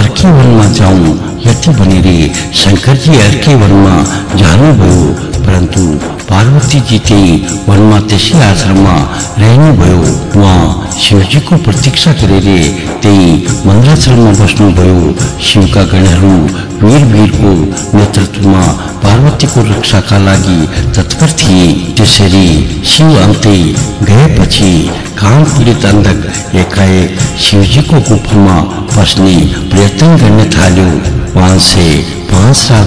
رکی ون میں جاؤں یا شنکر جی آرکی ون میں جانے گی شی کا گن کو پاروتی کو رکشا کام پوری تند ایک شیو جی کو بسنی ترمکا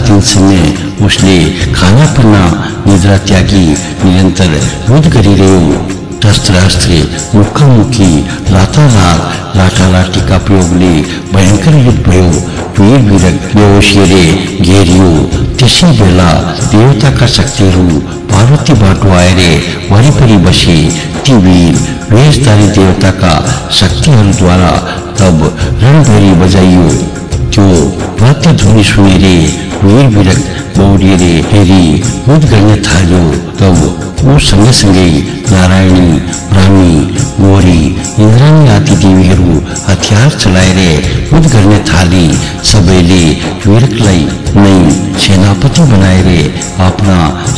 لاٹھی بلا دیوتا کا شکتی بات آئے پری بس تیز تاری دیوتا کا شکتی بجائی جو واتی دھونی سنی رے ویر بیرک موری رے ہیری مد گرنے تھا جو تب او سنگے سنگے نارائنی برامی موری اندرانی آتی دیوی ہرو ہتھیار چلائے رے مد گرنے تھالی سبیلے ویرک لائی نئی سیناپتی بنائے رے آپنا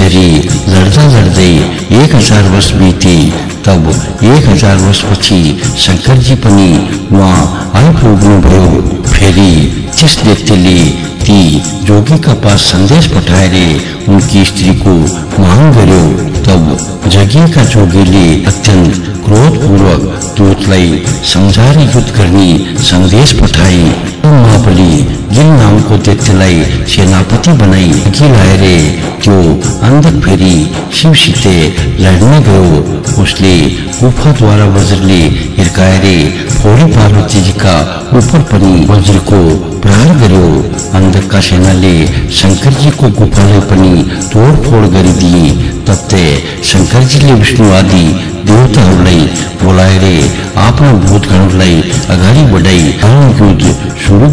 ری لڑا لڑے ایک ہزار وش بیب ایک ہزار وش پچھ شی وہاں اک رویسے تی، جوگی کا پاس سند پٹا ان کی اسی کو مانگ گرو تب جگہ جوگی نے اتن پوک لائزاری سند پٹا بھلی جن نام کو دیکھ چلائی سیناپتی بنائی کی رے جو اندر پھیری شیو شیتے لڑنے گئو اس لی گفا دوارا وزر لی ارکائے رے پھوڑی پارو چیجی کا اوپر پنی وزر کو پرار گئو سینا جی توڑ شی آدی دیوتا بولا بھوت گراڑی بڑھائی سرو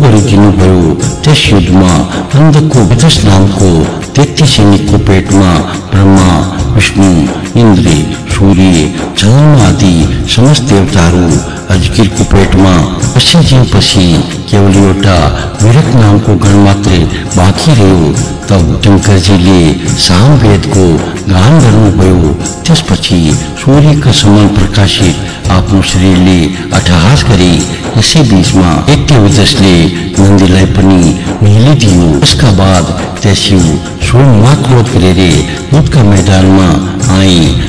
کرس یونک کو پیٹ میں براہ ودی سم دیوتا پیٹ میں جی وید کو سوری کا سمن پر اٹھاہی اسی بچ میں مندر دس کا بعد مت رو کرے دیدان میں آئی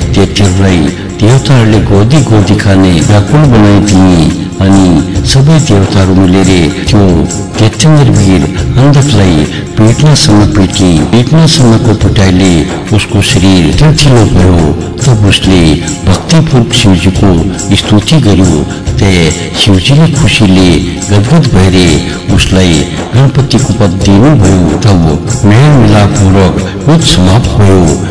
سم پیٹنا سم کو پٹایل پی اسی شیوجی نے خوشی لیے اسپتنی تب میلا پورک سمپ ہو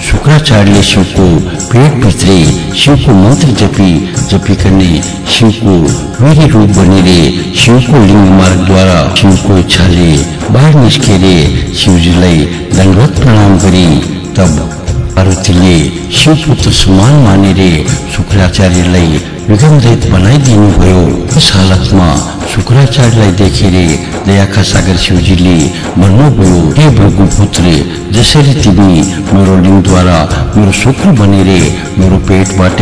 شکراچاریہ شیو کو پیٹ پترے شیو کو منت جپی جپینے شیو کو ویری روپ بنے شیو کو لگ دوارا شیو کو باہر نسبت پرنا کری تب شکراچاریہ دیکھ رہے تمہ لا میرا شکر بنے میرے پیٹ بٹ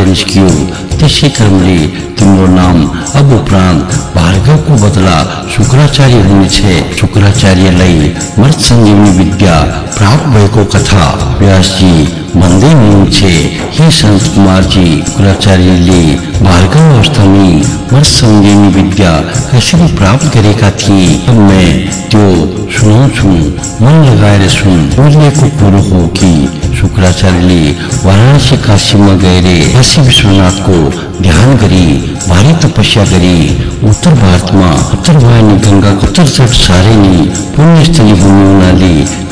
مت سنجیوی من لگائے شکراچاریہ وارانسی کاشی میں گئے کاشی وشوناتھ کو دھیان گری بھاری تپسیا گری اتر بھارت میں اتر بھارنی گنگا اتر تٹ سارے نہیں پویستلی بھومی ہونا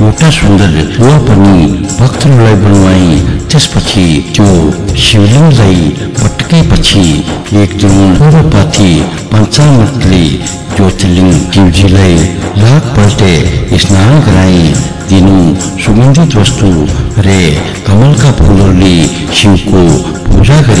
موٹا سندر پونی بنوائے شیو جی لات پلٹ اسنان کرائے تین سوگند پوجا کر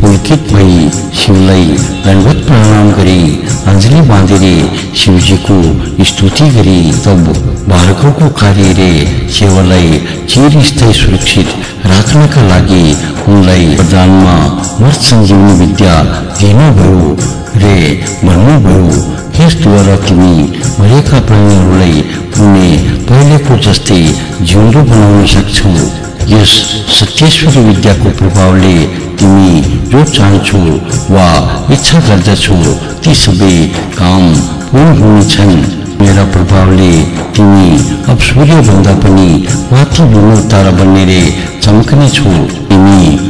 پلکت مئی شیوائی رنگت پرنام کری اجلی باندی ری شیوجی کو استتی کری تب بالکل چیریست سرکشت رکھنا کا دان میں مت سنجیونیدیا دے میو اس تمہارا پرانی پہلے کو جسے جیونو بناؤ سکش ستیہ ودیا کو پرو لیتے تم چاہو ویچا کردو اچھا تی سب کام پنچن میرا پرو لو بند بن تا بننے چمکنے چو تعری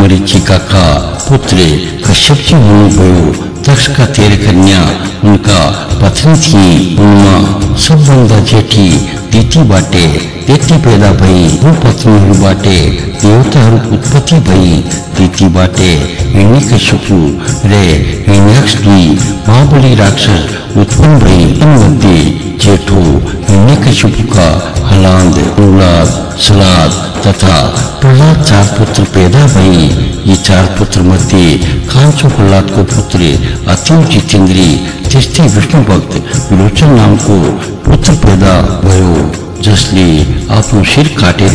مریچی کا پوتری راکس مدیٹ کا چار پتر مدے کانچو پلاد کو پتر اتم جتندری تیستی وشن بھکت لوچن نام کو پتر پیدا بھو جسے آپ شیر کاٹر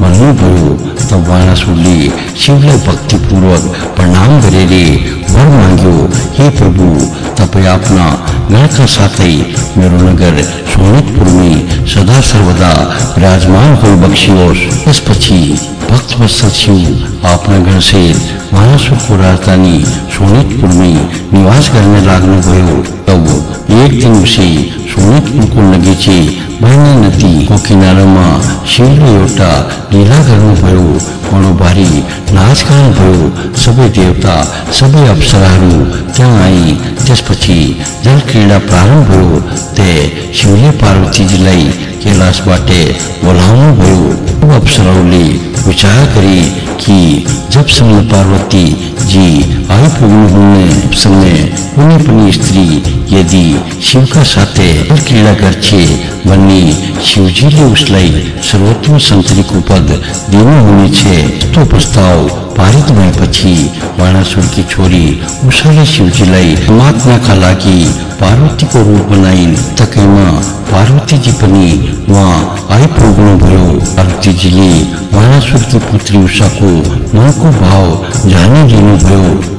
پرنگ پرگھر سونی پور میں سدا سر بدا رجمان ہوشیو اس پچھلے شیو اپنا گرسور سونی پور میں لگن گی ایک دن سے سونے ان کو لگی ندی وہ کناروں میں شیو نے ایٹا لیلا کرچ گانا سب دبی افسرا جل قری پرارمب ہو شیولی پاروتی جیلاش والے بولاؤن افسروں نے چار کری کہ جب سمجھ پاروتی جی روپ بنا پارتی جی آئی پارتی کو من کو د